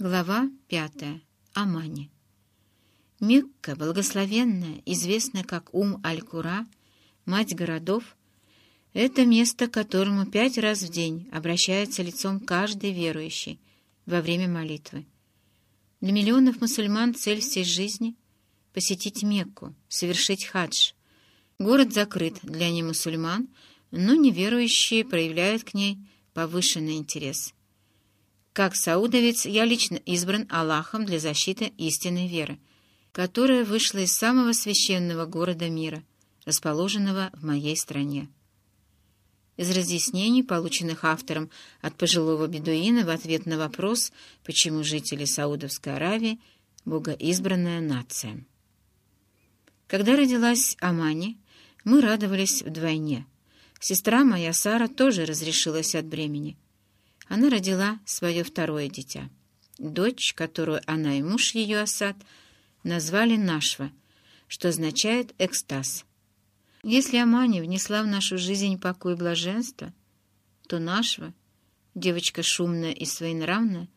Глава пятая. Амани. Мекка, благословенная, известная как Ум Аль-Кура, мать городов, это место, к которому пять раз в день обращается лицом каждый верующий во время молитвы. Для миллионов мусульман цель всей жизни — посетить Мекку, совершить хадж. Город закрыт для немусульман, но неверующие проявляют к ней повышенный интерес — как саудовец я лично избран Аллахом для защиты истинной веры, которая вышла из самого священного города мира, расположенного в моей стране. Из разъяснений, полученных автором от пожилого бедуина в ответ на вопрос, почему жители Саудовской Аравии — богоизбранная нация. Когда родилась Амани, мы радовались вдвойне. Сестра моя Сара тоже разрешилась от бремени — она родила свое второе дитя. Дочь, которую она и муж ее, Асад, назвали Нашва, что означает «экстаз». Если Амани внесла в нашу жизнь покой и блаженство, то Нашва, девочка шумная и своенравная,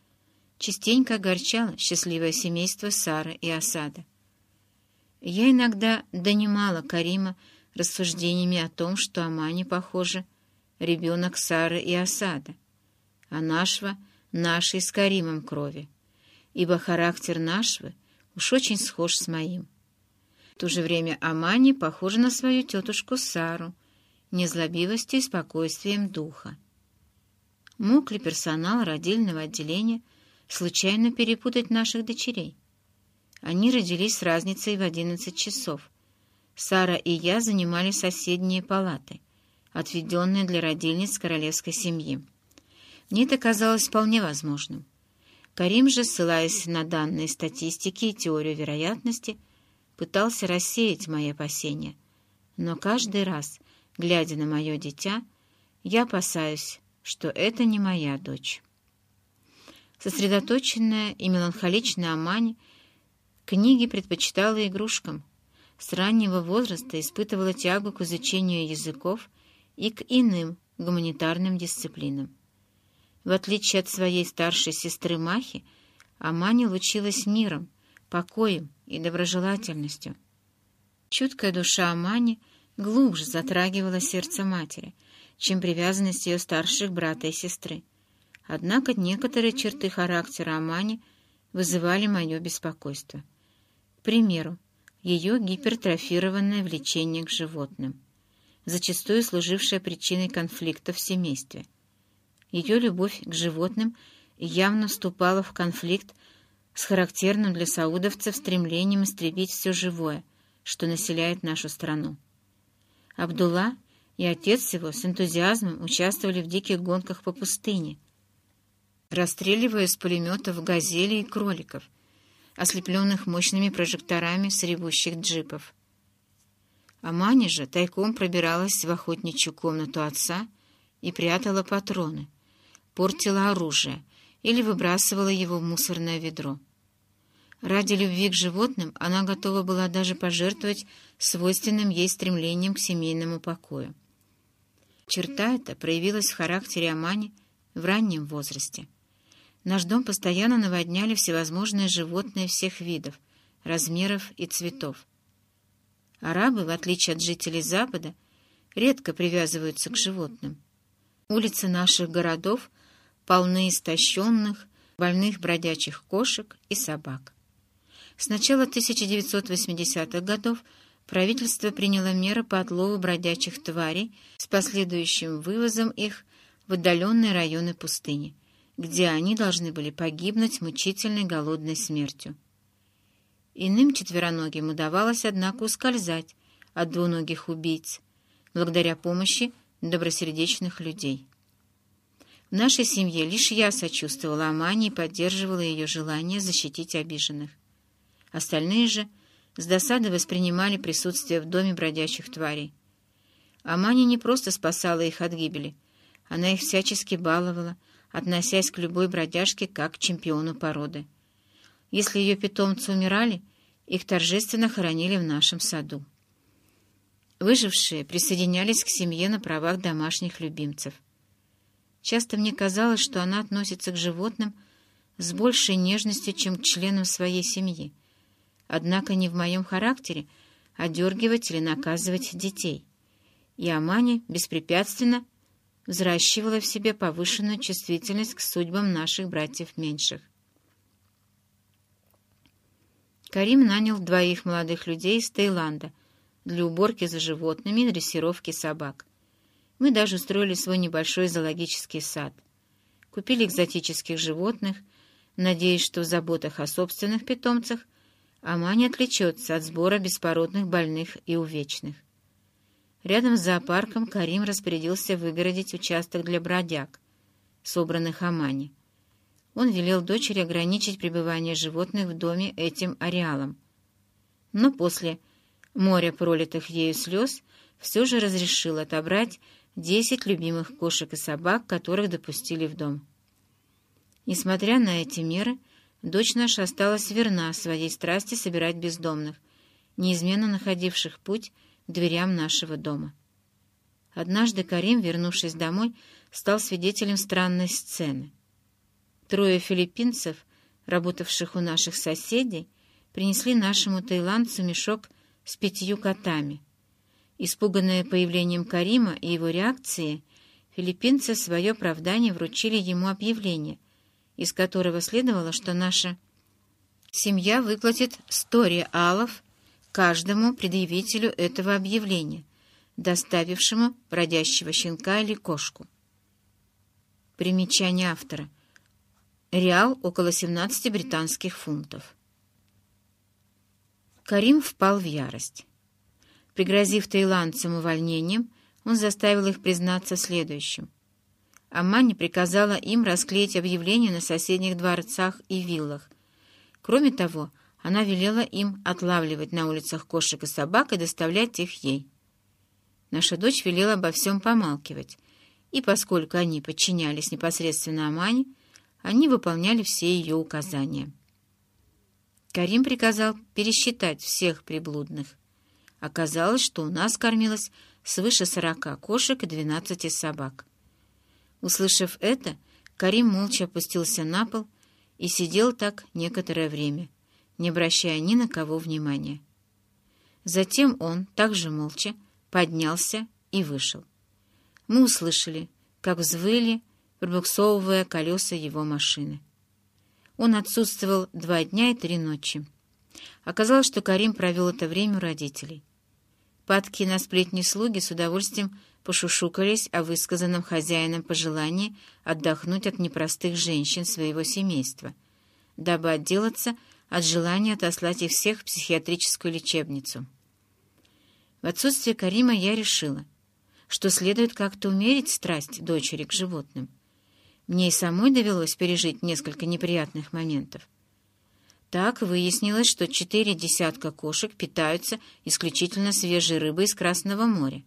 частенько огорчала счастливое семейство Сары и Асада. Я иногда донимала Карима рассуждениями о том, что Амани, похоже, ребенок Сары и Асада а нашего — нашей с Каримом крови, ибо характер нашего уж очень схож с моим. В то же время Амани похожа на свою тетушку Сару, незлобивостью и спокойствием духа. Мог ли персонал родильного отделения случайно перепутать наших дочерей? Они родились с разницей в одиннадцать часов. Сара и я занимали соседние палаты, отведенные для родильниц королевской семьи. Мне это казалось вполне возможным. Карим же, ссылаясь на данные статистики и теорию вероятности, пытался рассеять мои опасения. Но каждый раз, глядя на мое дитя, я опасаюсь, что это не моя дочь. Сосредоточенная и меланхоличная Амань книги предпочитала игрушкам. С раннего возраста испытывала тягу к изучению языков и к иным гуманитарным дисциплинам. В отличие от своей старшей сестры Махи, Амани лучилась миром, покоем и доброжелательностью. Чуткая душа Амани глубже затрагивала сердце матери, чем привязанность ее старших брата и сестры. Однако некоторые черты характера Амани вызывали мое беспокойство. К примеру, ее гипертрофированное влечение к животным, зачастую служившее причиной конфликтов в семействе — ее любовь к животным явно вступала в конфликт с характерным для саудовцев стремлением истребить все живое, что населяет нашу страну. Абдулла и отец его с энтузиазмом участвовали в диких гонках по пустыне, расстреливая из пулеметов газели и кроликов, ослепленных мощными прожекторами с ревущих джипов. Амани же тайком пробиралась в охотничью комнату отца и прятала патроны — портила оружие или выбрасывала его в мусорное ведро. Ради любви к животным она готова была даже пожертвовать свойственным ей стремлением к семейному покою. Черта эта проявилась в характере Амани в раннем возрасте. Наш дом постоянно наводняли всевозможные животные всех видов, размеров и цветов. Арабы, в отличие от жителей Запада, редко привязываются к животным. Улицы наших городов полны истощенных, больных бродячих кошек и собак. С начала 1980-х годов правительство приняло меры по отлову бродячих тварей с последующим вывозом их в отдаленные районы пустыни, где они должны были погибнуть мучительной голодной смертью. Иным четвероногим удавалось, однако, ускользать от двуногих убийц, благодаря помощи добросердечных людей. В нашей семье лишь я сочувствовала Амане и поддерживала ее желание защитить обиженных. Остальные же с досадой воспринимали присутствие в доме бродячих тварей. Амани не просто спасала их от гибели, она их всячески баловала, относясь к любой бродяжке как к чемпиону породы. Если ее питомцы умирали, их торжественно хоронили в нашем саду. Выжившие присоединялись к семье на правах домашних любимцев — Часто мне казалось, что она относится к животным с большей нежностью, чем к членам своей семьи. Однако не в моем характере одергивать или наказывать детей. И Амани беспрепятственно взращивала в себе повышенную чувствительность к судьбам наших братьев меньших. Карим нанял двоих молодых людей из Таиланда для уборки за животными и дрессировки собак. Мы даже устроили свой небольшой зоологический сад. Купили экзотических животных, надеясь, что в заботах о собственных питомцах Амани отличется от сбора беспородных больных и увечных. Рядом с зоопарком Карим распорядился выгородить участок для бродяг, собранных Амани. Он велел дочери ограничить пребывание животных в доме этим ареалом. Но после моря пролитых ею слез все же разрешил отобрать десять любимых кошек и собак, которых допустили в дом. Несмотря на эти меры, дочь наша осталась верна своей страсти собирать бездомных, неизменно находивших путь к дверям нашего дома. Однажды Карим, вернувшись домой, стал свидетелем странной сцены. Трое филиппинцев, работавших у наших соседей, принесли нашему таиландцу мешок с пятью котами. Испуганные появлением Карима и его реакцией, филиппинцы свое оправдание вручили ему объявление, из которого следовало, что наша семья выплатит сто реалов каждому предъявителю этого объявления, доставившему бродящего щенка или кошку. Примечание автора. Реал около 17 британских фунтов. Карим впал в ярость. Пригрозив таиландцам увольнением, он заставил их признаться следующим. Амани приказала им расклеить объявления на соседних дворцах и виллах. Кроме того, она велела им отлавливать на улицах кошек и собак и доставлять их ей. Наша дочь велела обо всем помалкивать, и поскольку они подчинялись непосредственно Амане, они выполняли все ее указания. Карим приказал пересчитать всех приблудных. Оказалось, что у нас кормилось свыше сорока кошек и двенадцати собак. Услышав это, Карим молча опустился на пол и сидел так некоторое время — не обращая ни на кого внимания. Затем он, также молча, поднялся и вышел. Мы услышали, как взвыли, пробуксовывая колеса его машины. Он отсутствовал два дня и три ночи. Оказалось, что Карим провел это время у родителей. Падки на сплетни слуги с удовольствием пошушукались о высказанном хозяином пожелании отдохнуть от непростых женщин своего семейства, дабы отделаться от желания отослать их всех в психиатрическую лечебницу. В отсутствие Карима я решила, что следует как-то умерить страсть дочери к животным. Мне и самой довелось пережить несколько неприятных моментов. Так выяснилось, что четыре десятка кошек питаются исключительно свежей рыбой из Красного моря,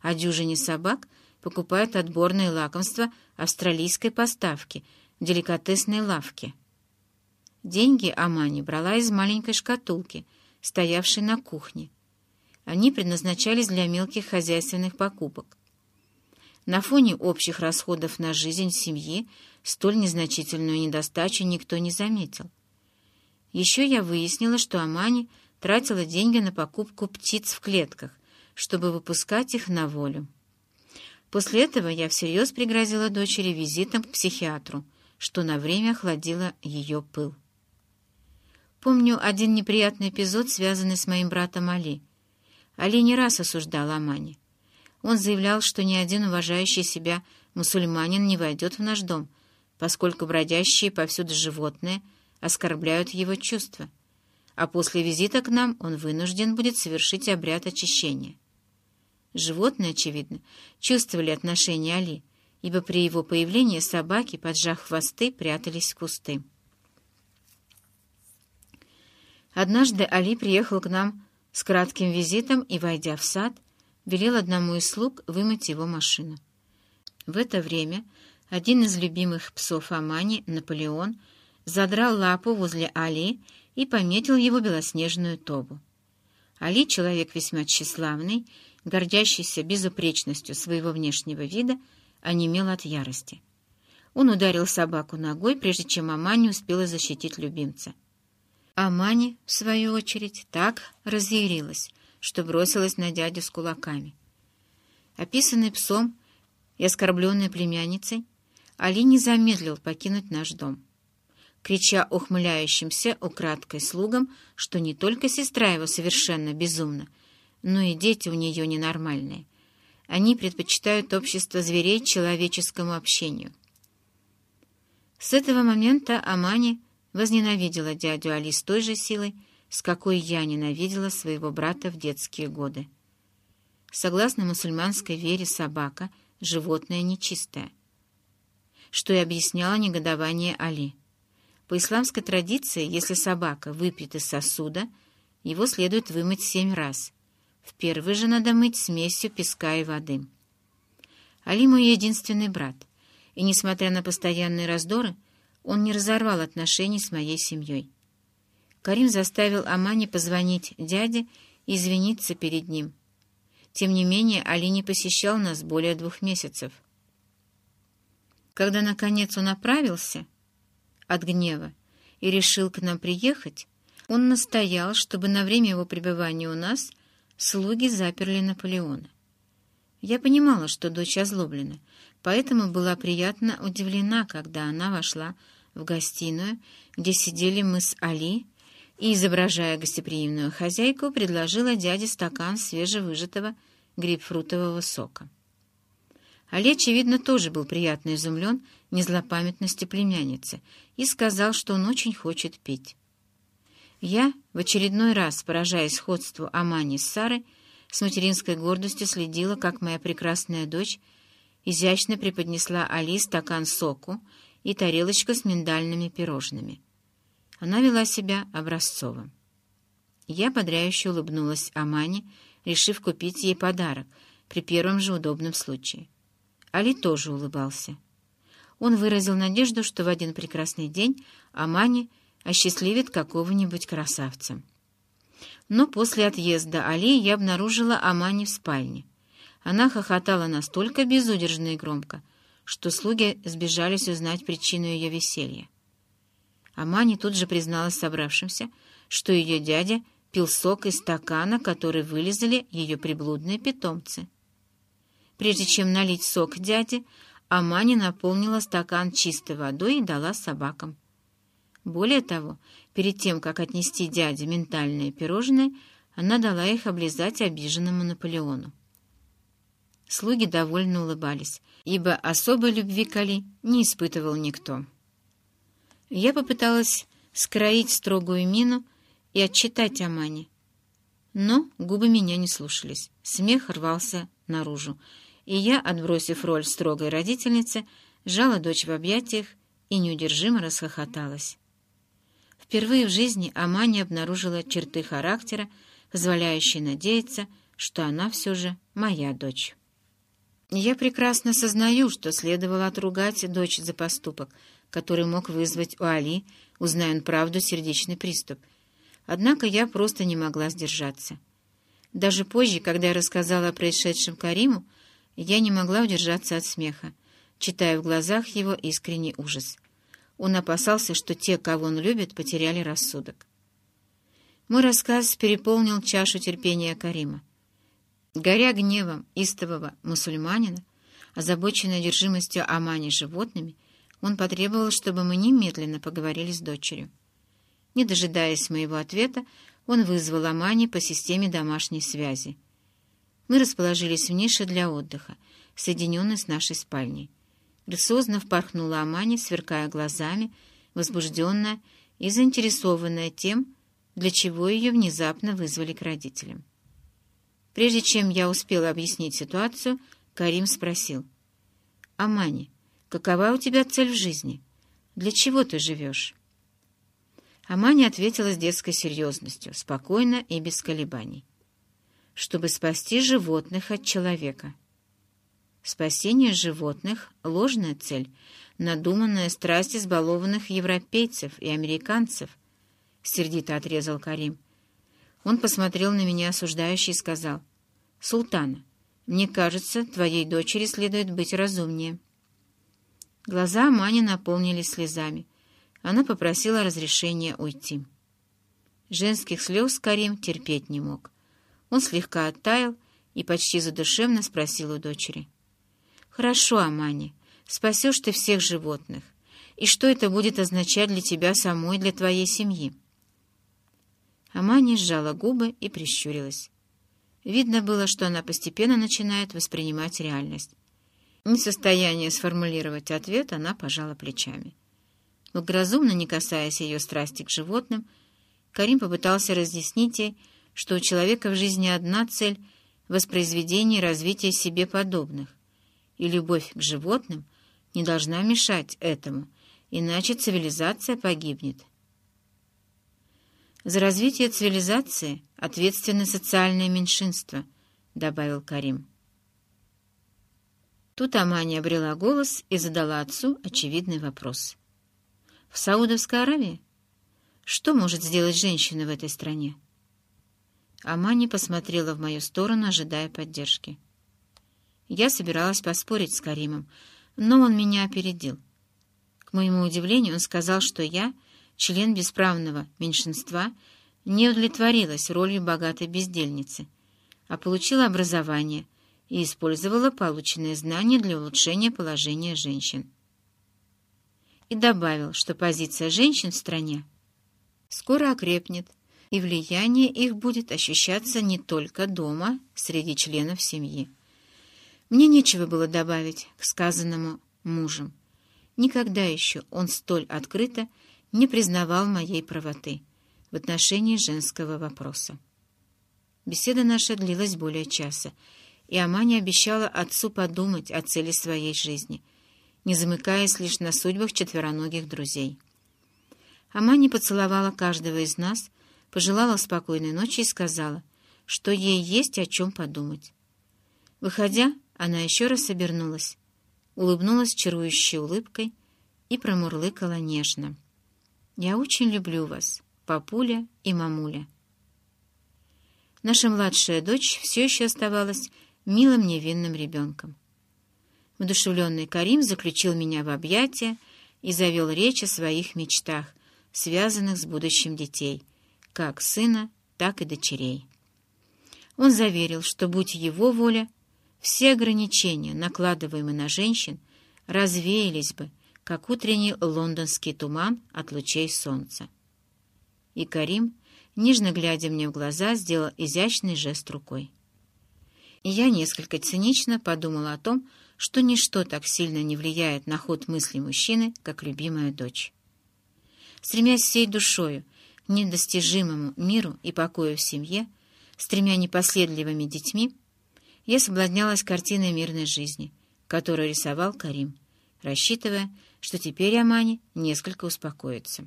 а дюжине собак покупают отборные лакомства австралийской поставки в деликатесной лавке — Деньги Амани брала из маленькой шкатулки, стоявшей на кухне. Они предназначались для мелких хозяйственных покупок. На фоне общих расходов на жизнь семьи столь незначительную недостачу никто не заметил. Еще я выяснила, что Амани тратила деньги на покупку птиц в клетках, чтобы выпускать их на волю. После этого я всерьез пригрозила дочери визитом к психиатру, что на время охладило ее пыл. Помню один неприятный эпизод, связанный с моим братом Али. Али не раз осуждал Амани. Он заявлял, что ни один уважающий себя мусульманин не войдет в наш дом, поскольку бродящие повсюду животные оскорбляют его чувства, а после визита к нам он вынужден будет совершить обряд очищения. Животные, очевидно, чувствовали отношение Али, ибо при его появлении собаки, поджав хвосты, прятались в кусты. Однажды Али приехал к нам с кратким визитом и, войдя в сад, велел одному из слуг вымыть его машину. В это время один из любимых псов Амани, Наполеон, задрал лапу возле Али и пометил его белоснежную тобу. Али, человек весьма тщеславный, гордящийся безупречностью своего внешнего вида, онемел от ярости. Он ударил собаку ногой, прежде чем Амани успела защитить любимца. Амани, в свою очередь, так разъярилась, что бросилась на дядю с кулаками. Описанный псом и оскорбленной племянницей, Али не замедлил покинуть наш дом, крича ухмыляющимся украдкой слугам, что не только сестра его совершенно безумна, но и дети у нее ненормальные. Они предпочитают общество зверей человеческому общению. С этого момента Амани возненавидела дядю Али с той же силой, с какой я ненавидела своего брата в детские годы. Согласно мусульманской вере, собака — животное нечистое, что и объясняло негодование Али. По исламской традиции, если собака выпьет из сосуда, его следует вымыть семь раз. В первый же надо мыть смесью песка и воды. Али мой единственный брат, и, несмотря на постоянные раздоры, он не разорвал отношений с моей семьей. Карим заставил Амани позвонить дяде и извиниться перед ним — тем не менее, Али не посещал нас более двух месяцев. Когда, наконец, он оправился от гнева и решил к нам приехать, он настоял, чтобы на время его пребывания у нас слуги заперли Наполеона. Я понимала, что дочь озлоблена, поэтому была приятно удивлена, когда она вошла в гостиную, где сидели мы с Али, и, изображая гостеприимную хозяйку, предложила дяде стакан свежевыжатого грейпфрутового сока. Али, очевидно, тоже был приятно изумлен незлопамятности племянницы и сказал, что он очень хочет пить. Я, в очередной раз поражаясь сходству Амани с Сарой, с материнской гордостью следила, как моя прекрасная дочь изящно преподнесла Али стакан соку и тарелочку с миндальными пирожными. Она вела себя образцово. Я подряюще улыбнулась Амане, решив купить ей подарок при первом же удобном случае. Али тоже улыбался. Он выразил надежду, что в один прекрасный день Амани осчастливит какого-нибудь красавца. Но после отъезда Али я обнаружила Амани в спальне. Она хохотала настолько безудержно и громко, что слуги сбежались узнать причину ее веселья. Амани тут же призналась собравшимся, что ее дядя пил сок из стакана, который вылезали ее приблудные питомцы. Прежде чем налить сок дяде, Амани наполнила стакан чистой водой и дала собакам. Более того, перед тем, как отнести дяде ментальные пирожные, она дала их облизать обиженному Наполеону. Слуги довольно улыбались, ибо особой любви к Али не испытывал никто. Я попыталась скроить строгую мину и отчитать Амани. Но губы меня не слушались, смех рвался наружу, и я, отбросив роль строгой родительницы, сжала дочь в объятиях и неудержимо расхохоталась. Впервые в жизни Амани обнаружила черты характера, позволяющие надеяться, что она все же моя дочь. Я прекрасно сознаю, что следовало отругать дочь за поступок, который мог вызвать у Али, узная он правду, сердечный приступ. Однако я просто не могла сдержаться. Даже позже, когда я рассказала о происшедшем Кариму, я не могла удержаться от смеха, читая в глазах его искренний ужас. Он опасался, что те, кого он любит, потеряли рассудок. Мой рассказ переполнил чашу терпения Карима. Горя гневом истового мусульманина, озабоченной одержимостью Амани животными, он потребовал, чтобы мы немедленно поговорили с дочерью. Не дожидаясь моего ответа, он вызвал Амани по системе домашней связи. Мы расположились в нише для отдыха, соединенной с нашей спальней. Грациозно впорхнула Амани, сверкая глазами, возбужденная и заинтересованная тем, для чего ее внезапно вызвали к родителям. Прежде чем я успела объяснить ситуацию, Карим спросил. «Амани, какова у тебя цель в жизни? Для чего ты живешь?» Амани ответила с детской серьезностью, спокойно и без колебаний. «Чтобы спасти животных от человека». Спасение животных — ложная цель, надуманная страсть избалованных европейцев и американцев, — сердито отрезал Карим. Он посмотрел на меня осуждающе и сказал, «Султана, мне кажется, твоей дочери следует быть разумнее». Глаза Мани наполнились слезами. Она попросила разрешения уйти. Женских слез Карим терпеть не мог. Он слегка оттаял и почти задушевно спросил у дочери. «Хорошо, Амани, спасешь ты всех животных. И что это будет означать для тебя самой, для твоей семьи?» Амани сжала губы и прищурилась. Видно было, что она постепенно начинает воспринимать реальность. Не в состоянии сформулировать ответ, она пожала плечами. Благоразумно, не касаясь ее страсти к животным, Карим попытался разъяснить ей, что у человека в жизни одна цель — воспроизведение и развитие себе подобных, и любовь к животным не должна мешать этому, иначе цивилизация погибнет. «За развитие цивилизации ответственны социальные меньшинства», — добавил Карим. Тут Амани обрела голос и задала отцу очевидный вопрос. «В Саудовской Аравии? Что может сделать женщина в этой стране?» Амани посмотрела в мою сторону, ожидая поддержки. Я собиралась поспорить с Каримом, но он меня опередил. К моему удивлению, он сказал, что я, член бесправного меньшинства, не удовлетворилась ролью богатой бездельницы, а получила образование — и использовала полученные знания для улучшения положения женщин. И добавил, что позиция женщин в стране скоро окрепнет, и влияние их будет ощущаться не только дома, среди членов семьи. Мне нечего было добавить к сказанному мужем. Никогда еще он столь открыто не признавал моей правоты в отношении женского вопроса. Беседа наша длилась более часа, и Амани обещала отцу подумать о цели своей жизни, не замыкаясь лишь на судьбах четвероногих друзей. Амани поцеловала каждого из нас, пожелала спокойной ночи и сказала, что ей есть о чем подумать. Выходя, она еще раз обернулась, улыбнулась чарующей улыбкой и промурлыкала нежно. «Я очень люблю вас, папуля и мамуля». Наша младшая дочь все еще оставалась милым невинным ребенком. Вдушевленный Карим заключил меня в объятия и завел речь о своих мечтах, связанных с будущим детей, как сына, так и дочерей. Он заверил, что, будь его воля, все ограничения, накладываемые на женщин, развеялись бы, как утренний лондонский туман от лучей солнца. И Карим, нежно глядя мне в глаза, сделал изящный жест рукой и я несколько цинично подумала о том, что ничто так сильно не влияет на ход мысли мужчины, как любимая дочь. Стремясь всей душою недостижимому миру и покою в семье, с тремя непоследливыми детьми, я соблазнялась картиной мирной жизни, которую рисовал Карим, рассчитывая, что теперь Амани несколько успокоится.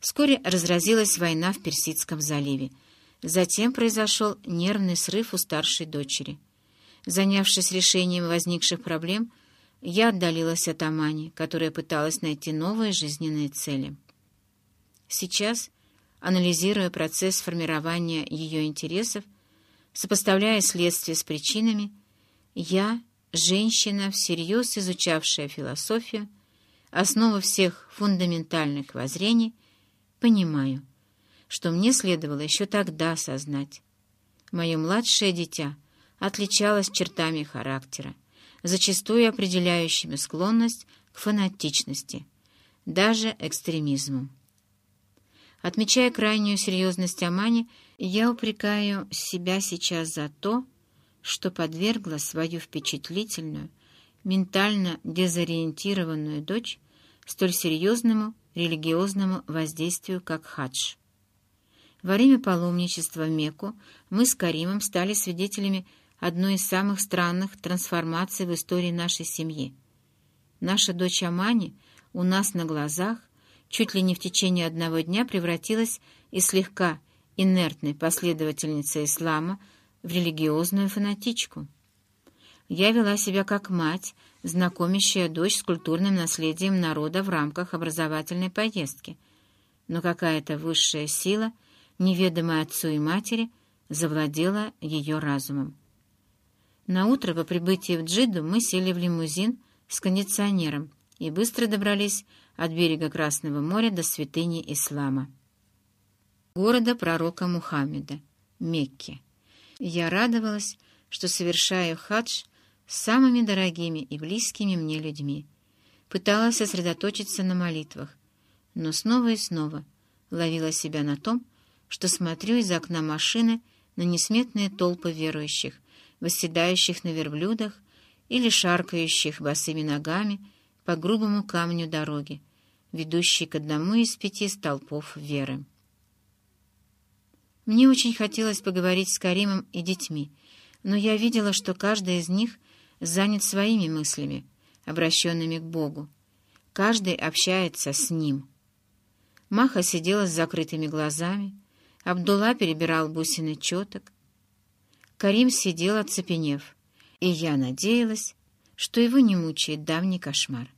Вскоре разразилась война в Персидском заливе — Затем произошел нервный срыв у старшей дочери. Занявшись решением возникших проблем, я отдалилась от Амани, которая пыталась найти новые жизненные цели. Сейчас, анализируя процесс формирования ее интересов, сопоставляя следствие с причинами, я, женщина, всерьез изучавшая философию, основу всех фундаментальных воззрений, понимаю — что мне следовало еще тогда осознать. Мое младшее дитя отличалось чертами характера, зачастую определяющими склонность к фанатичности, даже экстремизму. Отмечая крайнюю серьезность Амани, я упрекаю себя сейчас за то, что подвергла свою впечатлительную, ментально дезориентированную дочь столь серьезному религиозному воздействию, как хадж. Во время паломничества в Мекку мы с Каримом стали свидетелями одной из самых странных трансформаций в истории нашей семьи. Наша дочь Амани у нас на глазах чуть ли не в течение одного дня превратилась из слегка инертной последовательницы ислама в религиозную фанатичку. Я вела себя как мать, знакомящая дочь с культурным наследием народа в рамках образовательной поездки. Но какая-то высшая сила — неведомая отцу и матери, завладела ее разумом. На утро по прибытии в Джиду мы сели в лимузин с кондиционером и быстро добрались от берега Красного моря до святыни Ислама. Города пророка Мухаммеда, Мекки. Я радовалась, что совершаю хадж с самыми дорогими и близкими мне людьми. Пыталась сосредоточиться на молитвах, но снова и снова ловила себя на том, что смотрю из окна машины на несметные толпы верующих, восседающих на верблюдах или шаркающих босыми ногами по грубому камню дороги, ведущей к одному из пяти столпов веры. Мне очень хотелось поговорить с Каримом и детьми, но я видела, что каждый из них занят своими мыслями, обращенными к Богу. Каждый общается с Ним. Маха сидела с закрытыми глазами, Абдулла перебирал бусины четок. Карим сидел, оцепенев, и я надеялась, что его не мучает давний кошмар.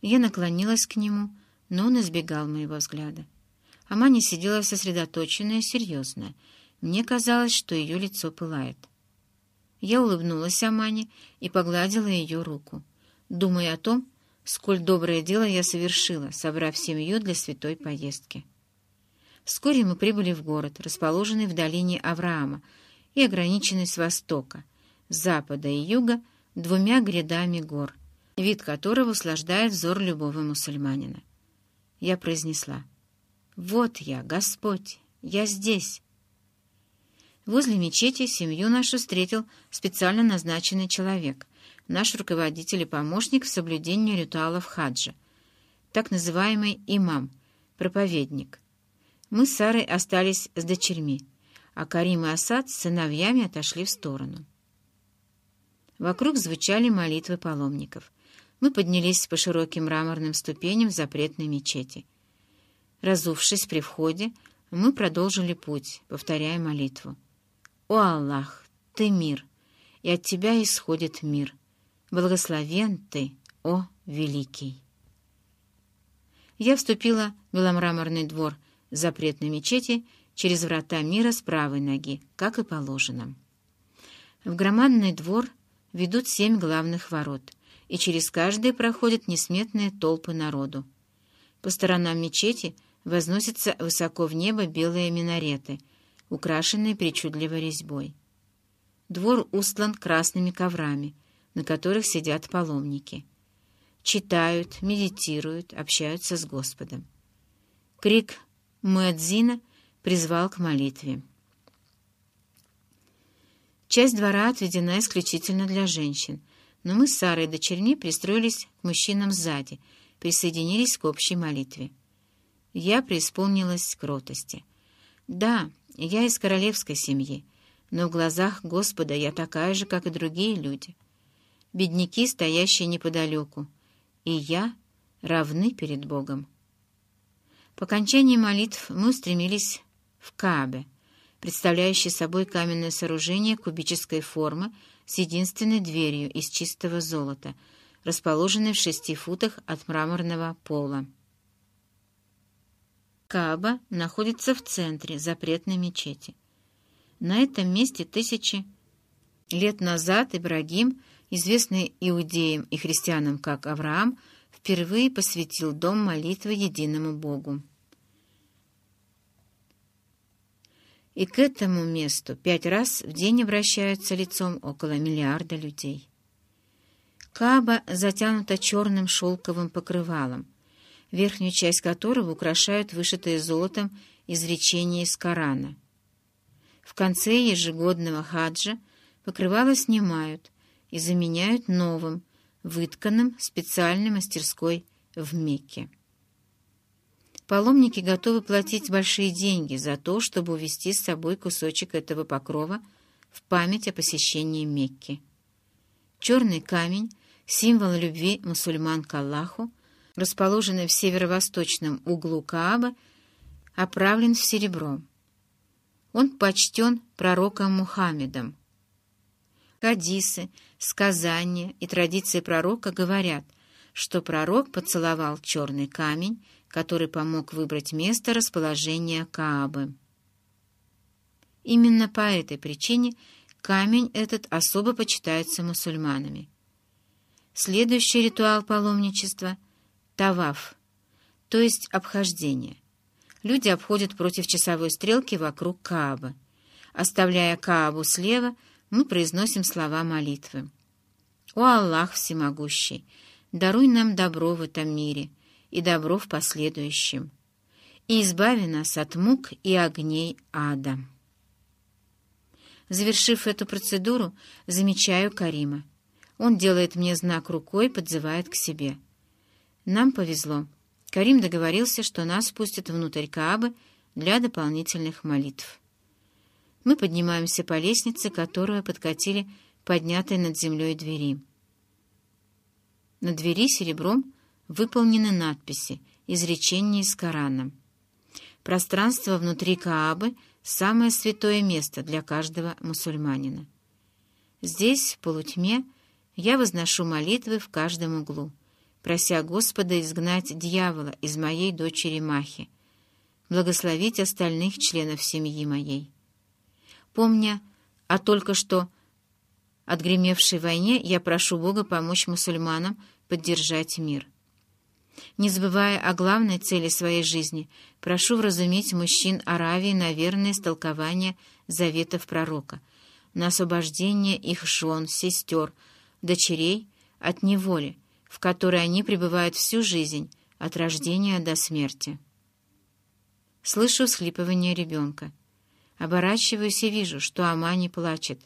Я наклонилась к нему, но он избегал моего взгляда. Аманя сидела сосредоточенная серьезная. Мне казалось, что ее лицо пылает. Я улыбнулась Амане и погладила ее руку, думая о том, сколь доброе дело я совершила, собрав семью для святой поездки. Вскоре мы прибыли в город, расположенный в долине Авраама и ограниченный с востока, запада и юга двумя грядами гор, вид которого услаждает взор любого мусульманина. Я произнесла «Вот я, Господь, я здесь». Возле мечети семью нашу встретил специально назначенный человек, наш руководитель и помощник в соблюдении ритуалов хаджа, так называемый имам, проповедник. Мы с Сарой остались с дочерьми, а Карим и Асад с сыновьями отошли в сторону. Вокруг звучали молитвы паломников. Мы поднялись по широким мраморным ступеням запретной мечети. Разувшись при входе, мы продолжили путь, повторяя молитву. «О Аллах, Ты мир, и от Тебя исходит мир. Благословен Ты, о Великий!» Я вступила в беломраморный двор — запретной мечети через врата мира с правой ноги, как и положено. В громадный двор ведут семь главных ворот, и через каждые проходят несметные толпы народу. По сторонам мечети возносятся высоко в небо белые минареты, украшенные причудливой резьбой. Двор устлан красными коврами, на которых сидят паломники. Читают, медитируют, общаются с Господом. Крик Муэдзина призвал к молитве. Часть двора отведена исключительно для женщин, но мы с Сарой и дочерьми пристроились к мужчинам сзади, присоединились к общей молитве. Я преисполнилась кротости. Да, я из королевской семьи, но в глазах Господа я такая же, как и другие люди. Бедняки, стоящие неподалеку, и я равны перед Богом. По окончании молитв мы устремились в Каабе, представляющий собой каменное сооружение кубической формы с единственной дверью из чистого золота, расположенной в шести футах от мраморного пола. Кааба находится в центре запретной мечети. На этом месте тысячи лет назад Ибрагим, известный иудеям и христианам как Авраам, впервые посвятил дом молитвы единому Богу. И к этому месту пять раз в день обращаются лицом около миллиарда людей. Каба затянута черным шелковым покрывалом, верхнюю часть которого украшают вышитые золотом изречения из Корана. В конце ежегодного хаджа покрывало снимают и заменяют новым, вытканным специальной мастерской в Мекке. Паломники готовы платить большие деньги за то, чтобы увезти с собой кусочек этого покрова в память о посещении Мекки. Черный камень, символ любви мусульман к Аллаху, расположенный в северо-восточном углу Кааба, оправлен в серебро. Он почтен пророком Мухаммедом. Хадисы, сказания и традиции пророка говорят, что пророк поцеловал черный камень, который помог выбрать место расположения Каабы. Именно по этой причине камень этот особо почитается мусульманами. Следующий ритуал паломничества — Таваф, то есть обхождение. Люди обходят против часовой стрелки вокруг Каабы. Оставляя Каабу слева, мы произносим слова молитвы. «О Аллах всемогущий, даруй нам добро в этом мире и добро в последующем, и избави нас от мук и огней ада». Завершив эту процедуру, замечаю Карима. Он делает мне знак рукой, подзывает к себе. Нам повезло. Карим договорился, что нас пустят внутрь Каабы для дополнительных молитв. Мы поднимаемся по лестнице, которую подкатили поднятой над землей двери. На двери серебром выполнены надписи, изречения из Корана. Пространство внутри Каабы — самое святое место для каждого мусульманина. Здесь, в полутьме, я возношу молитвы в каждом углу, прося Господа изгнать дьявола из моей дочери Махи, благословить остальных членов семьи моей. Помня о только что отгремевшей войне, я прошу Бога помочь мусульманам поддержать мир. Не забывая о главной цели своей жизни, прошу вразумить мужчин Аравии на верное истолкование заветов пророка, на освобождение их жен, сестер, дочерей от неволи, в которой они пребывают всю жизнь, от рождения до смерти. Слышу всхлипывание ребенка. Оборачиваюсь и вижу, что Амани плачет.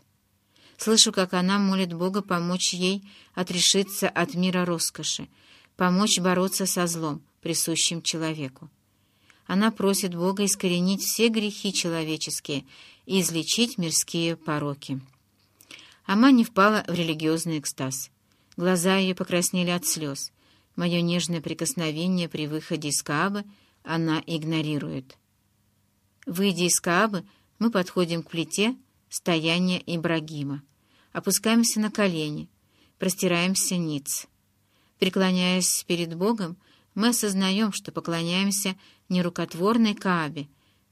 Слышу, как она молит Бога помочь ей отрешиться от мира роскоши, помочь бороться со злом, присущим человеку. Она просит Бога искоренить все грехи человеческие и излечить мирские пороки. Ама не впала в религиозный экстаз. Глаза ее покраснели от слез. Мое нежное прикосновение при выходе из Каабы она игнорирует. Выйдя из Каабы, мы подходим к плите стояния Ибрагима, опускаемся на колени, простираемся ниц. Преклоняясь перед Богом, мы осознаем, что поклоняемся не рукотворной Каабе,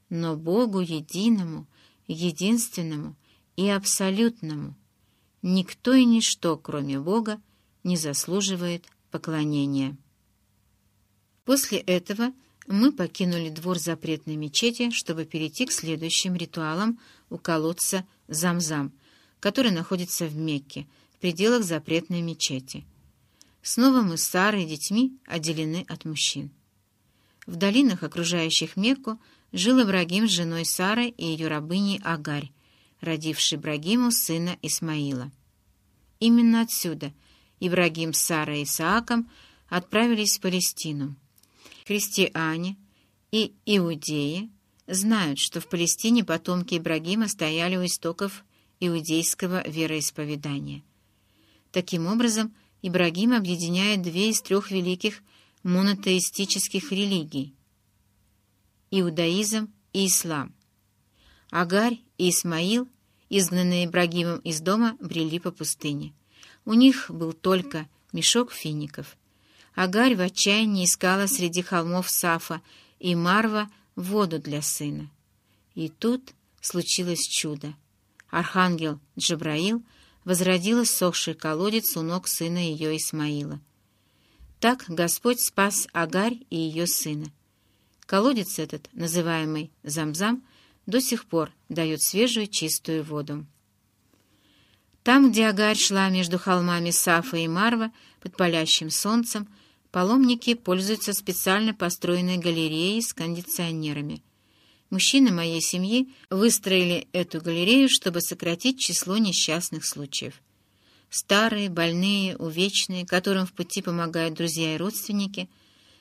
но Богу единому, единственному и абсолютному. Никто и ничто, кроме Бога, не заслуживает поклонения. После этого мы покинули двор запретной мечети, чтобы перейти к следующим ритуалам у колодца Замзам, который находится в Мекке, в пределах запретной мечети. Снова мы с Сарой и детьми отделены от мужчин. В долинах, окружающих Мекку, жил Ибрагим с женой Сарой и ее рабыней Агарь, родившей Ибрагиму сына Исмаила. Именно отсюда Ибрагим с Сарой и Исааком отправились в Палестину. Христиане и иудеи знают, что в Палестине потомки Ибрагима стояли у истоков иудейского вероисповедания. Таким образом, Ибрагим объединяет две из трех великих монотеистических религий – иудаизм и ислам. Агарь и Исмаил, изгнанные Ибрагимом из дома, брели по пустыне. У них был только мешок фиников. Агарь в отчаянии искала среди холмов Сафа и Марва воду для сына. И тут случилось чудо. Архангел Джабраил – возродила сохший колодец у ног сына ее Исмаила. Так Господь спас Агарь и ее сына. Колодец этот, называемый Замзам, до сих пор дает свежую чистую воду. Там, где Агарь шла между холмами Сафа и Марва под палящим солнцем, паломники пользуются специально построенной галереей с кондиционерами — Мужчины моей семьи выстроили эту галерею, чтобы сократить число несчастных случаев. Старые, больные, увечные, которым в пути помогают друзья и родственники,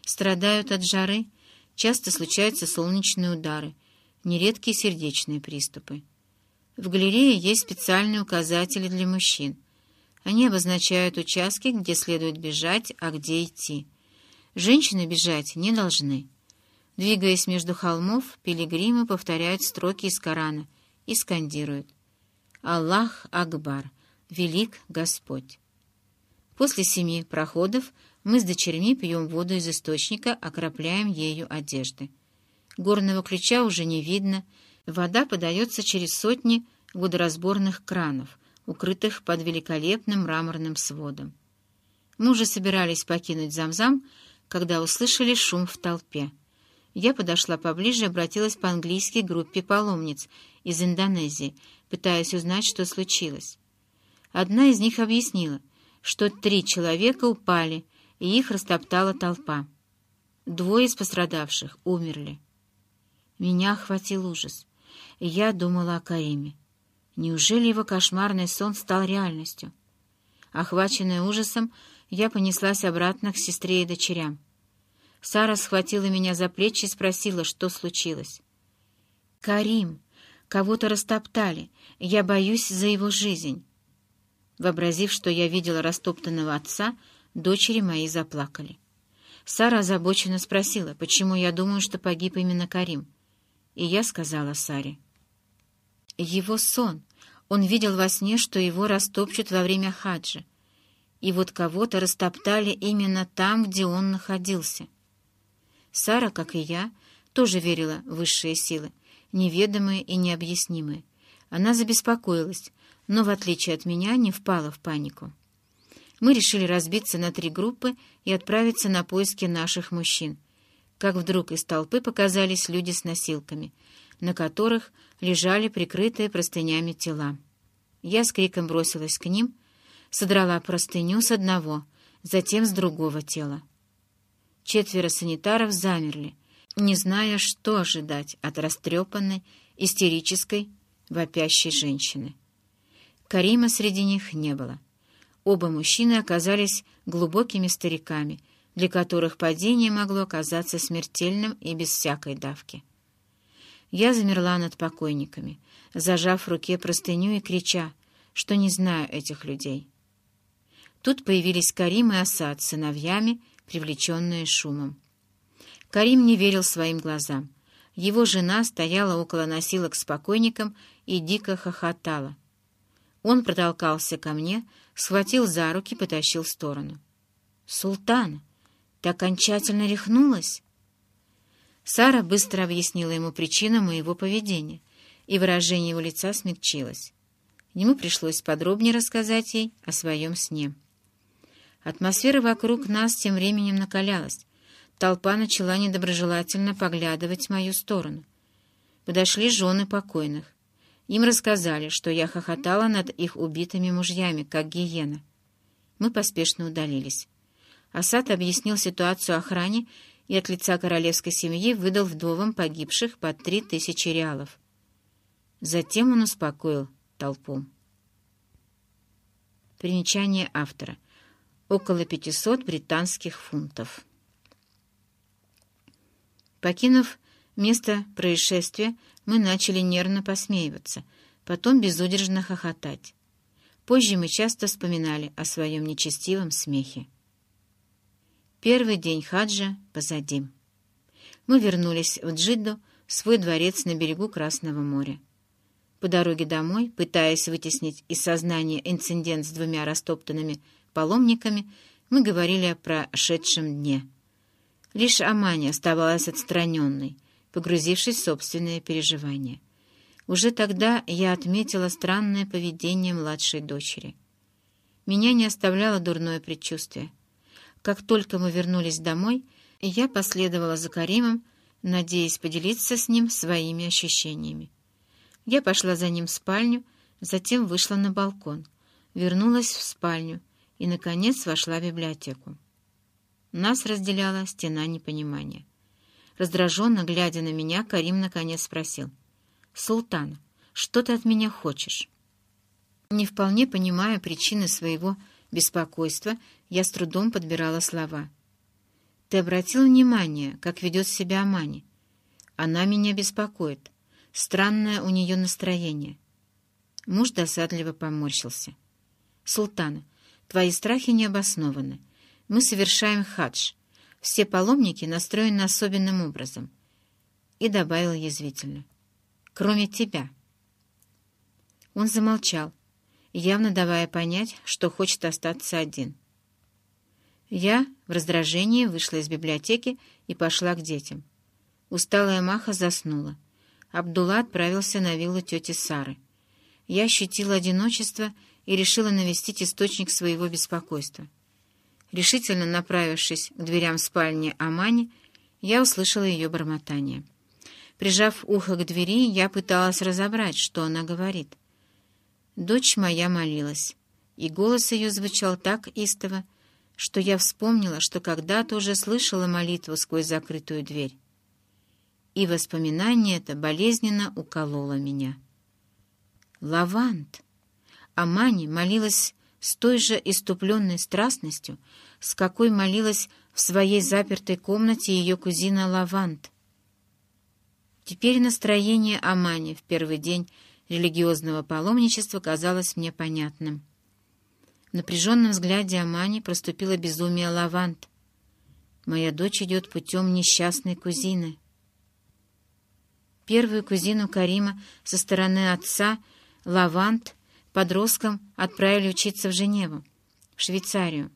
страдают от жары, часто случаются солнечные удары, нередкие сердечные приступы. В галерее есть специальные указатели для мужчин. Они обозначают участки, где следует бежать, а где идти. Женщины бежать не должны. Двигаясь между холмов, пилигримы повторяют строки из Корана и скандируют «Аллах Акбар! Велик Господь!». После семи проходов мы с дочерьми пьем воду из источника, окропляем ею одежды. Горного ключа уже не видно, вода подается через сотни водоразборных кранов, укрытых под великолепным мраморным сводом. Мы уже собирались покинуть Замзам, когда услышали шум в толпе. Я подошла поближе и обратилась по-английски к группе паломниц из Индонезии, пытаясь узнать, что случилось. Одна из них объяснила, что три человека упали, и их растоптала толпа. Двое из пострадавших умерли. Меня охватил ужас, и я думала о Кариме. Неужели его кошмарный сон стал реальностью? Охваченная ужасом, я понеслась обратно к сестре и дочерям. Сара схватила меня за плечи и спросила, что случилось. «Карим, кого-то растоптали. Я боюсь за его жизнь». Вообразив, что я видела растоптанного отца, дочери мои заплакали. Сара озабоченно спросила, почему я думаю, что погиб именно Карим. И я сказала Саре. «Его сон. Он видел во сне, что его растопчут во время хаджа. И вот кого-то растоптали именно там, где он находился». Сара, как и я, тоже верила в высшие силы, неведомые и необъяснимые. Она забеспокоилась, но, в отличие от меня, не впала в панику. Мы решили разбиться на три группы и отправиться на поиски наших мужчин, как вдруг из толпы показались люди с носилками, на которых лежали прикрытые простынями тела. Я с криком бросилась к ним, содрала простыню с одного, затем с другого тела. Четверо санитаров замерли, не зная, что ожидать от растрепанной, истерической, вопящей женщины. Карима среди них не было. Оба мужчины оказались глубокими стариками, для которых падение могло оказаться смертельным и без всякой давки. Я замерла над покойниками, зажав в руке простыню и крича, что не знаю этих людей. Тут появились Карим и Асад с сыновьями, привлеченные шумом. Карим не верил своим глазам. Его жена стояла около носилок с покойником и дико хохотала. Он протолкался ко мне, схватил за руки, потащил в сторону. «Султан, ты окончательно рехнулась?» Сара быстро объяснила ему причину моего поведения, и выражение его лица смягчилось. Ему пришлось подробнее рассказать ей о своем сне. Атмосфера вокруг нас тем временем накалялась. Толпа начала недоброжелательно поглядывать в мою сторону. Подошли жены покойных. Им рассказали, что я хохотала над их убитыми мужьями, как гиена. Мы поспешно удалились. Асад объяснил ситуацию охране и от лица королевской семьи выдал вдовам погибших по три тысячи реалов. Затем он успокоил толпу. Примечание автора около 500 британских фунтов. Покинув место происшествия, мы начали нервно посмеиваться, потом безудержно хохотать. Позже мы часто вспоминали о своем нечестивом смехе. Первый день хаджа позади. Мы вернулись в Джидду, в свой дворец на берегу Красного моря. По дороге домой, пытаясь вытеснить из сознания инцидент с двумя растоптанными паломниками, мы говорили о прошедшем дне. Лишь Амани оставалась отстраненной, погрузившись в собственные переживания. Уже тогда я отметила странное поведение младшей дочери. Меня не оставляло дурное предчувствие. Как только мы вернулись домой, я последовала за Каримом, надеясь поделиться с ним своими ощущениями. Я пошла за ним в спальню, затем вышла на балкон, вернулась в спальню и, наконец, вошла в библиотеку. Нас разделяла стена непонимания. Раздраженно глядя на меня, Карим наконец спросил. «Султан, что ты от меня хочешь?» Не вполне понимая причины своего беспокойства, я с трудом подбирала слова. «Ты обратил внимание, как ведет себя Амани? Она меня беспокоит. Странное у нее настроение». Муж досадливо поморщился. «Султана, Твои страхи не обоснованы. Мы совершаем хадж. Все паломники настроены особенным образом. И добавил язвительно. Кроме тебя. Он замолчал, явно давая понять, что хочет остаться один. Я в раздражении вышла из библиотеки и пошла к детям. Усталая Маха заснула. Абдулла отправился на виллу тети Сары. Я ощутила одиночество и решила навестить источник своего беспокойства. Решительно направившись к дверям спальни Амани, я услышала ее бормотание. Прижав ухо к двери, я пыталась разобрать, что она говорит. Дочь моя молилась, и голос ее звучал так истово, что я вспомнила, что когда-то уже слышала молитву сквозь закрытую дверь. И воспоминание это болезненно укололо меня. Лавант! Амани молилась с той же иступленной страстностью, с какой молилась в своей запертой комнате ее кузина Лавант. Теперь настроение Амани в первый день религиозного паломничества казалось мне понятным. В напряженном взгляде Амани проступило безумие Лавант. «Моя дочь идет путем несчастной кузины». Первую кузину Карима со стороны отца, Лавант, подросткам отправили учиться в Женеву, в Швейцарию.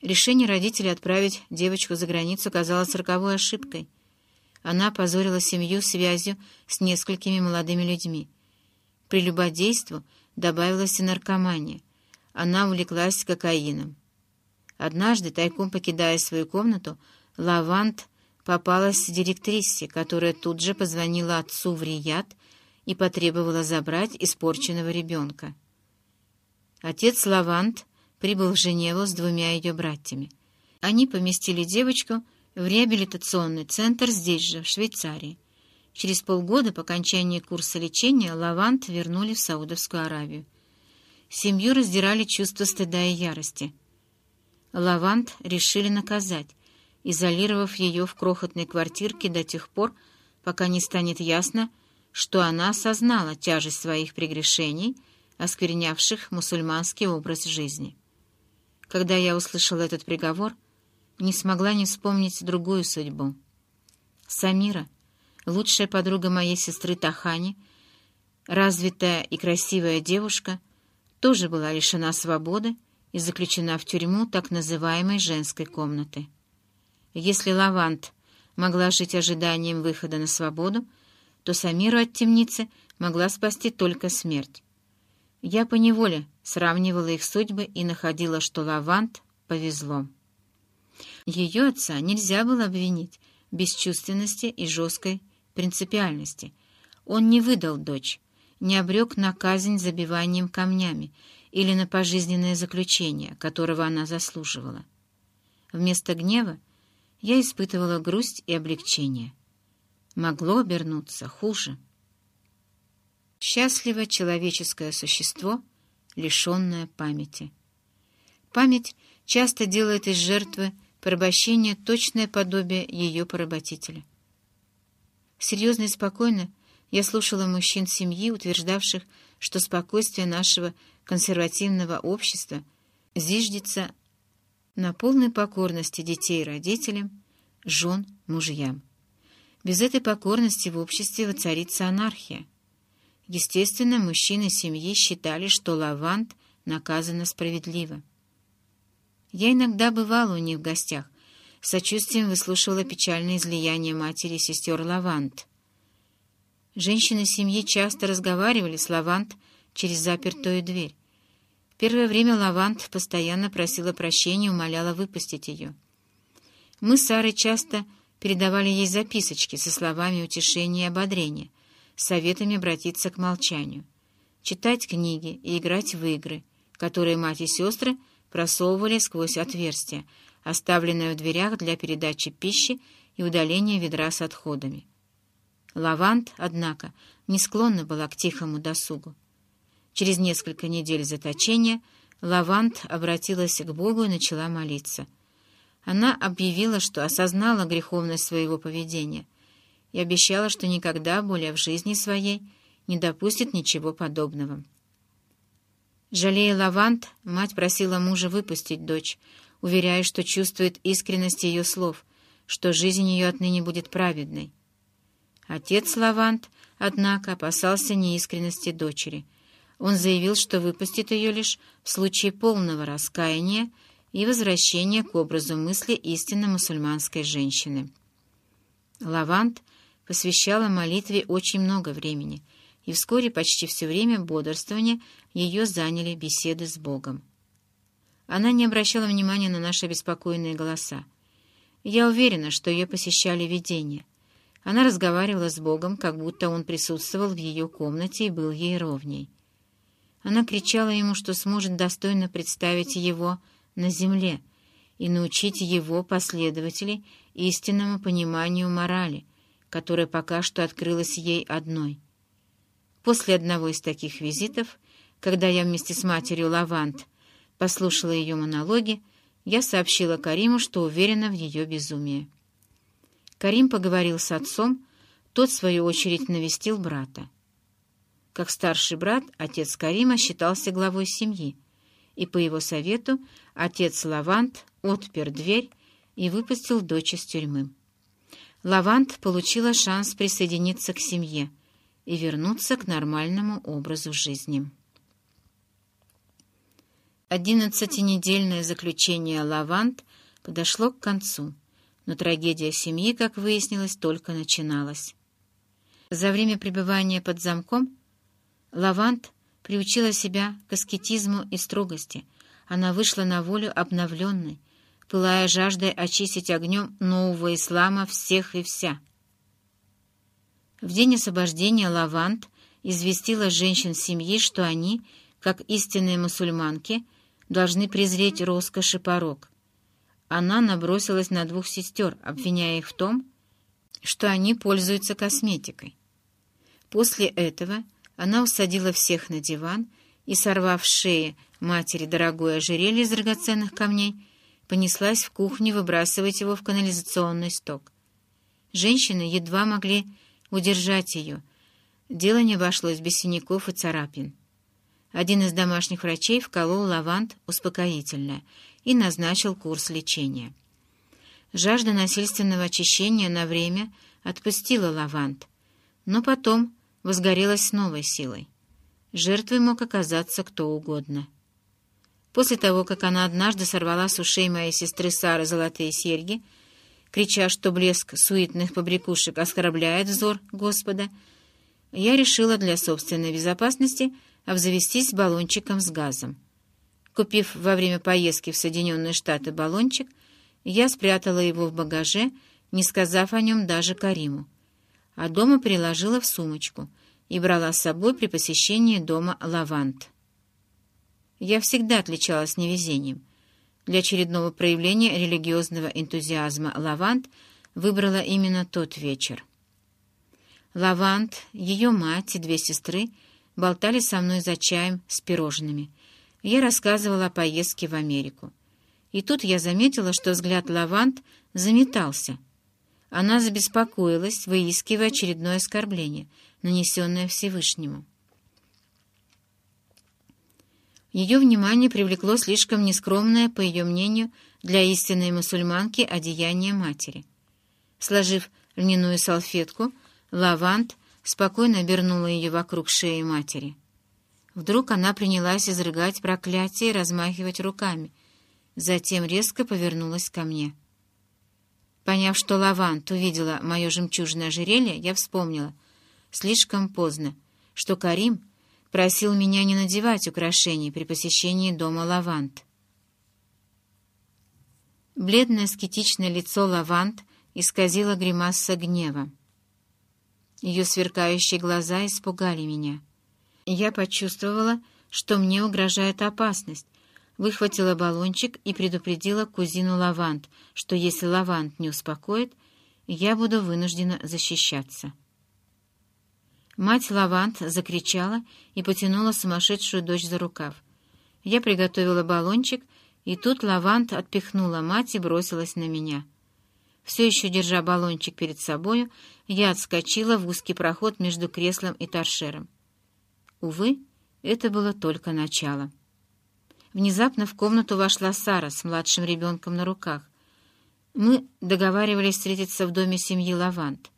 Решение родителей отправить девочку за границу казалось роковой ошибкой. Она позорила семью связью с несколькими молодыми людьми. Прелюбодейству добавилась и наркомания. Она увлеклась кокаином. Однажды, тайком покидая свою комнату, Лавант попалась директрисе, которая тут же позвонила отцу в Рияд и потребовала забрать испорченного ребенка. Отец Лавант прибыл в Женеву с двумя ее братьями. Они поместили девочку в реабилитационный центр здесь же, в Швейцарии. Через полгода по окончании курса лечения Лавант вернули в Саудовскую Аравию. Семью раздирали чувства стыда и ярости. Лавант решили наказать, изолировав ее в крохотной квартирке до тех пор, пока не станет ясно, что она осознала тяжесть своих прегрешений, осквернявших мусульманский образ жизни. Когда я услышала этот приговор, не смогла не вспомнить другую судьбу. Самира, лучшая подруга моей сестры Тахани, развитая и красивая девушка, тоже была лишена свободы и заключена в тюрьму так называемой женской комнаты. Если Лавант могла жить ожиданием выхода на свободу, то Самиру от темницы могла спасти только смерть. Я поневоле сравнивала их судьбы и находила, что Лавант повезло. Ее отца нельзя было обвинить в бесчувственности и жесткой принципиальности. Он не выдал дочь, не обрек на казнь забиванием камнями или на пожизненное заключение, которого она заслуживала. Вместо гнева я испытывала грусть и облегчение могло обернуться хуже. Счастливо человеческое существо, лишенное памяти. Память часто делает из жертвы порабощения точное подобие ее поработителя. Серьезно и спокойно я слушала мужчин семьи, утверждавших, что спокойствие нашего консервативного общества зиждется на полной покорности детей родителям, жен мужьям. Без этой покорности в обществе воцарится анархия. Естественно, мужчины семьи считали, что Лавант наказана справедливо. Я иногда бывала у них в гостях, с сочувствием выслушивала печальные излияния матери и сестер Лавант. Женщины семьи часто разговаривали с Лавант через запертую дверь. Первое время Лавант постоянно просила прощения умоляла выпустить ее. Мы с Сарой часто передавали ей записочки со словами утешения и ободрения, советами обратиться к молчанию, читать книги и играть в игры, которые мать и сестры просовывали сквозь отверстия, оставленное в дверях для передачи пищи и удаления ведра с отходами. Лавант, однако, не склонна была к тихому досугу. Через несколько недель заточения Лавант обратилась к Богу и начала молиться — она объявила, что осознала греховность своего поведения и обещала, что никогда более в жизни своей не допустит ничего подобного. Жалея Лавант, мать просила мужа выпустить дочь, уверяя, что чувствует искренность ее слов, что жизнь ее отныне будет праведной. Отец Лавант, однако, опасался неискренности дочери. Он заявил, что выпустит ее лишь в случае полного раскаяния и возвращение к образу мысли истинно мусульманской женщины. Лавант посвящала молитве очень много времени, и вскоре почти все время бодрствования ее заняли беседы с Богом. Она не обращала внимания на наши беспокойные голоса. Я уверена, что ее посещали видения. Она разговаривала с Богом, как будто он присутствовал в ее комнате и был ей ровней. Она кричала ему, что сможет достойно представить его на земле и научить его последователей истинному пониманию морали, которая пока что открылась ей одной. После одного из таких визитов, когда я вместе с матерью Лавант послушала ее монологи, я сообщила Кариму, что уверена в ее безумии. Карим поговорил с отцом, тот, в свою очередь, навестил брата. Как старший брат, отец Карима считался главой семьи, и по его совету отец Лавант отпер дверь и выпустил дочь из тюрьмы. Лавант получила шанс присоединиться к семье и вернуться к нормальному образу жизни. Одиннадцатинедельное заключение Лавант подошло к концу, но трагедия семьи, как выяснилось, только начиналась. За время пребывания под замком Лавант приучила себя к аскетизму и строгости. Она вышла на волю обновленной, пылая жаждой очистить огнем нового ислама всех и вся. В день освобождения Лавант известила женщин семьи, что они, как истинные мусульманки, должны презреть роскошь и порог. Она набросилась на двух сестер, обвиняя их в том, что они пользуются косметикой. После этого она усадила всех на диван и, сорвав шеи матери дорогое ожерелье из драгоценных камней, понеслась в кухню выбрасывать его в канализационный сток. Женщины едва могли удержать ее. Дело не обошлось без синяков и царапин. Один из домашних врачей вколол лавант успокоительное и назначил курс лечения. Жажда насильственного очищения на время отпустила лавант, но потом возгорелась с новой силой. Жертвой мог оказаться кто угодно. После того, как она однажды сорвала с ушей моей сестры Сары золотые серьги, крича, что блеск суетных побрякушек оскорбляет взор Господа, я решила для собственной безопасности обзавестись баллончиком с газом. Купив во время поездки в Соединенные Штаты баллончик, я спрятала его в багаже, не сказав о нем даже Кариму а дома приложила в сумочку и брала с собой при посещении дома «Лавант». Я всегда отличалась невезением. Для очередного проявления религиозного энтузиазма «Лавант» выбрала именно тот вечер. Лавант, ее мать и две сестры болтали со мной за чаем с пирожными. Я рассказывала о поездке в Америку. И тут я заметила, что взгляд Лавант заметался — она забеспокоилась, выискивая очередное оскорбление, нанесенное Всевышнему. Ее внимание привлекло слишком нескромное, по ее мнению, для истинной мусульманки одеяние матери. Сложив льняную салфетку, Лавант спокойно обернула ее вокруг шеи матери. Вдруг она принялась изрыгать проклятие и размахивать руками, затем резко повернулась ко мне — Поняв, что Лавант увидела мое жемчужное ожерелье, я вспомнила, слишком поздно, что Карим просил меня не надевать украшений при посещении дома Лавант. Бледное скетичное лицо Лавант исказило гримаса гнева. Ее сверкающие глаза испугали меня. Я почувствовала, что мне угрожает опасность, выхватила баллончик и предупредила кузину Лавант, что если Лавант не успокоит, я буду вынуждена защищаться. Мать Лавант закричала и потянула сумасшедшую дочь за рукав. Я приготовила баллончик, и тут Лавант отпихнула мать и бросилась на меня. Все еще держа баллончик перед собою, я отскочила в узкий проход между креслом и торшером. Увы, это было только начало. Внезапно в комнату вошла Сара с младшим ребенком на руках. Мы договаривались встретиться в доме семьи Лавант.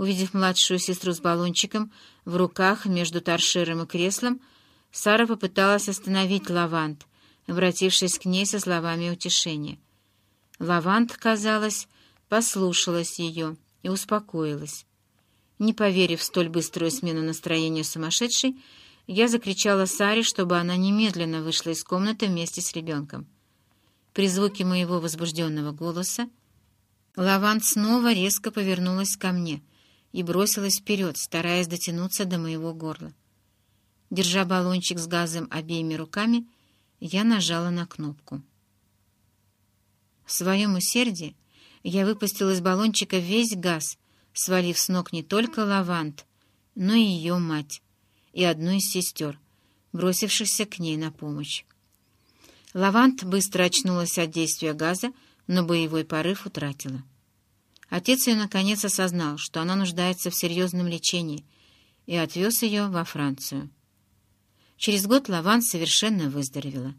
Увидев младшую сестру с баллончиком в руках между торшером и креслом, Сара попыталась остановить Лавант, обратившись к ней со словами утешения. Лавант, казалось, послушалась ее и успокоилась. Не поверив в столь быструю смену настроения сумасшедшей, я закричала Саре, чтобы она немедленно вышла из комнаты вместе с ребенком. При звуке моего возбужденного голоса Лавант снова резко повернулась ко мне и бросилась вперед, стараясь дотянуться до моего горла. Держа баллончик с газом обеими руками, я нажала на кнопку. В своем усердии я выпустила из баллончика весь газ, свалив с ног не только Лавант, но и ее мать и одну из сестер, бросившихся к ней на помощь. Лавант быстро очнулась от действия газа, но боевой порыв утратила. Отец ее наконец осознал, что она нуждается в серьезном лечении, и отвез ее во Францию. Через год Лавант совершенно выздоровела.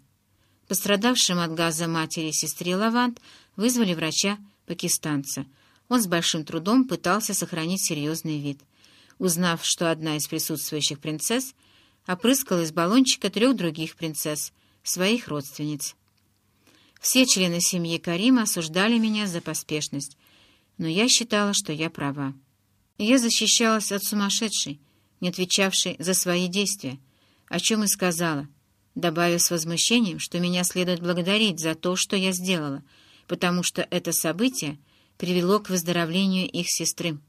Пострадавшим от газа матери и сестре Лавант вызвали врача-пакистанца. Он с большим трудом пытался сохранить серьезный вид. Узнав, что одна из присутствующих принцесс опрыскала из баллончика трех других принцесс, своих родственниц. Все члены семьи Карима осуждали меня за поспешность, но я считала, что я права. Я защищалась от сумасшедшей, не отвечавшей за свои действия, о чем и сказала, добавив с возмущением, что меня следует благодарить за то, что я сделала, потому что это событие привело к выздоровлению их сестры.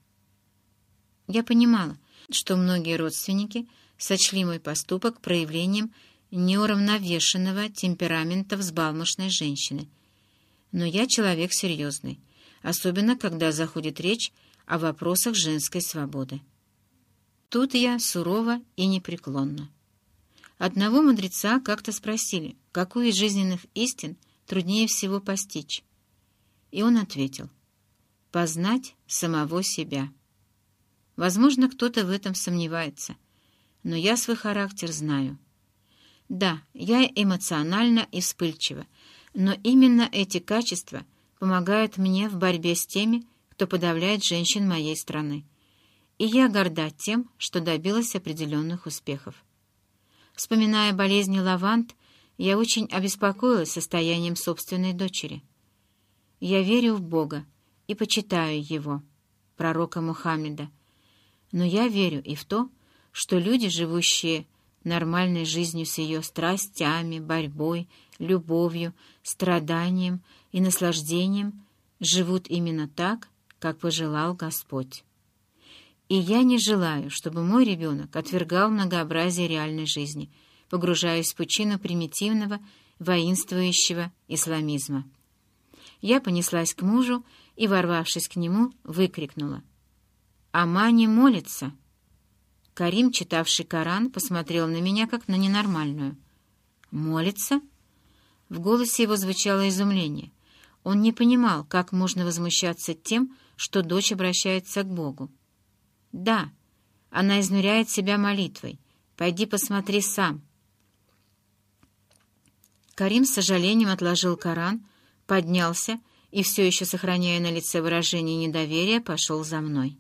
Я понимала, что многие родственники сочли мой поступок проявлением неуравновешенного темперамента взбалмошной женщины. Но я человек серьезный, особенно когда заходит речь о вопросах женской свободы. Тут я сурова и непреклонна. Одного мудреца как-то спросили, какую из жизненных истин труднее всего постичь. И он ответил — познать самого себя. Возможно, кто-то в этом сомневается, но я свой характер знаю. Да, я эмоциональна и вспыльчива, но именно эти качества помогают мне в борьбе с теми, кто подавляет женщин моей страны. И я горда тем, что добилась определенных успехов. Вспоминая болезни Лавант, я очень обеспокоилась состоянием собственной дочери. Я верю в Бога и почитаю Его, пророка Мухаммеда, но я верю и в то, что люди, живущие нормальной жизнью с ее страстями, борьбой, любовью, страданием и наслаждением, живут именно так, как пожелал Господь. И я не желаю, чтобы мой ребенок отвергал многообразие реальной жизни, погружаясь в пучину примитивного, воинствующего исламизма. Я понеслась к мужу и, ворвавшись к нему, выкрикнула — Амани молится. Карим, читавший Коран, посмотрел на меня, как на ненормальную. «Молится?» В голосе его звучало изумление. Он не понимал, как можно возмущаться тем, что дочь обращается к Богу. «Да, она изнуряет себя молитвой. Пойди посмотри сам». Карим с сожалением отложил Коран, поднялся и, все еще сохраняя на лице выражение недоверия, пошел за мной.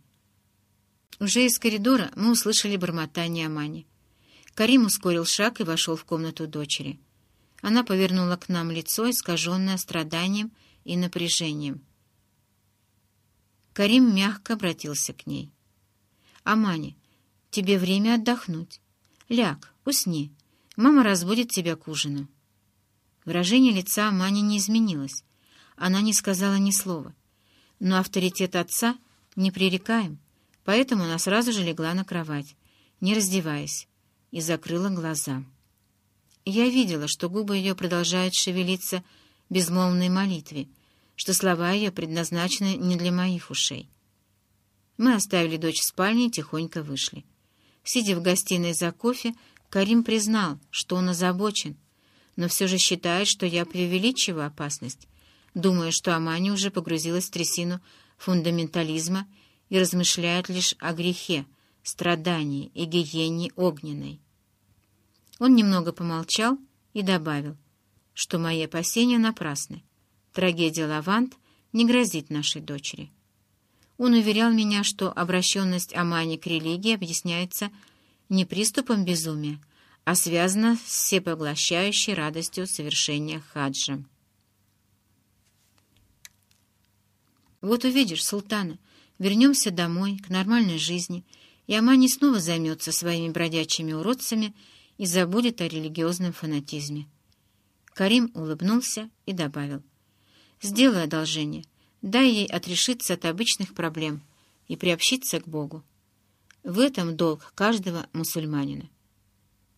Уже из коридора мы услышали бормотание Амани. Карим ускорил шаг и вошел в комнату дочери. Она повернула к нам лицо, искаженное страданием и напряжением. Карим мягко обратился к ней. «Амани, тебе время отдохнуть. Ляг, усни. Мама разбудит тебя к ужину». Выражение лица Амани не изменилось. Она не сказала ни слова. Но авторитет отца непререкаем поэтому она сразу же легла на кровать, не раздеваясь, и закрыла глаза. Я видела, что губы ее продолжают шевелиться безмолвной молитве, что слова ее предназначены не для моих ушей. Мы оставили дочь в спальне и тихонько вышли. Сидя в гостиной за кофе, Карим признал, что он озабочен, но все же считает, что я преувеличиваю опасность, думая, что Амани уже погрузилась в трясину фундаментализма и размышляет лишь о грехе, страдании и гиене огненной. Он немного помолчал и добавил, что мои опасения напрасны. Трагедия Лавант не грозит нашей дочери. Он уверял меня, что обращенность Амани к религии объясняется не приступом безумия, а связана с всепоглощающей радостью совершения хаджа. «Вот увидишь, султана», Вернемся домой, к нормальной жизни, и Амани снова займется своими бродячими уродцами и забудет о религиозном фанатизме. Карим улыбнулся и добавил. «Сделай одолжение, дай ей отрешиться от обычных проблем и приобщиться к Богу. В этом долг каждого мусульманина».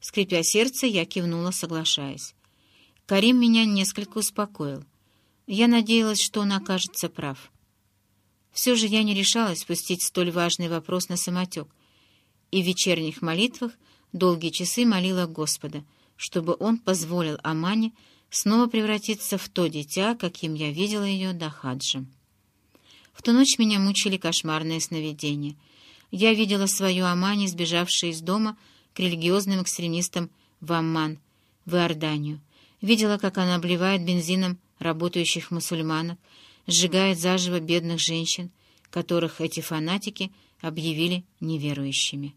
Скрипя сердце, я кивнула, соглашаясь. Карим меня несколько успокоил. Я надеялась, что он окажется прав. Все же я не решалась спустить столь важный вопрос на самотек, и в вечерних молитвах долгие часы молила Господа, чтобы он позволил Амане снова превратиться в то дитя, каким я видела ее до хаджа. В ту ночь меня мучили кошмарные сновидения. Я видела свою Амани, сбежавшую из дома к религиозным экстремистам в Амман, в Иорданию. Видела, как она обливает бензином работающих мусульманок, сжигает заживо бедных женщин, которых эти фанатики объявили неверующими.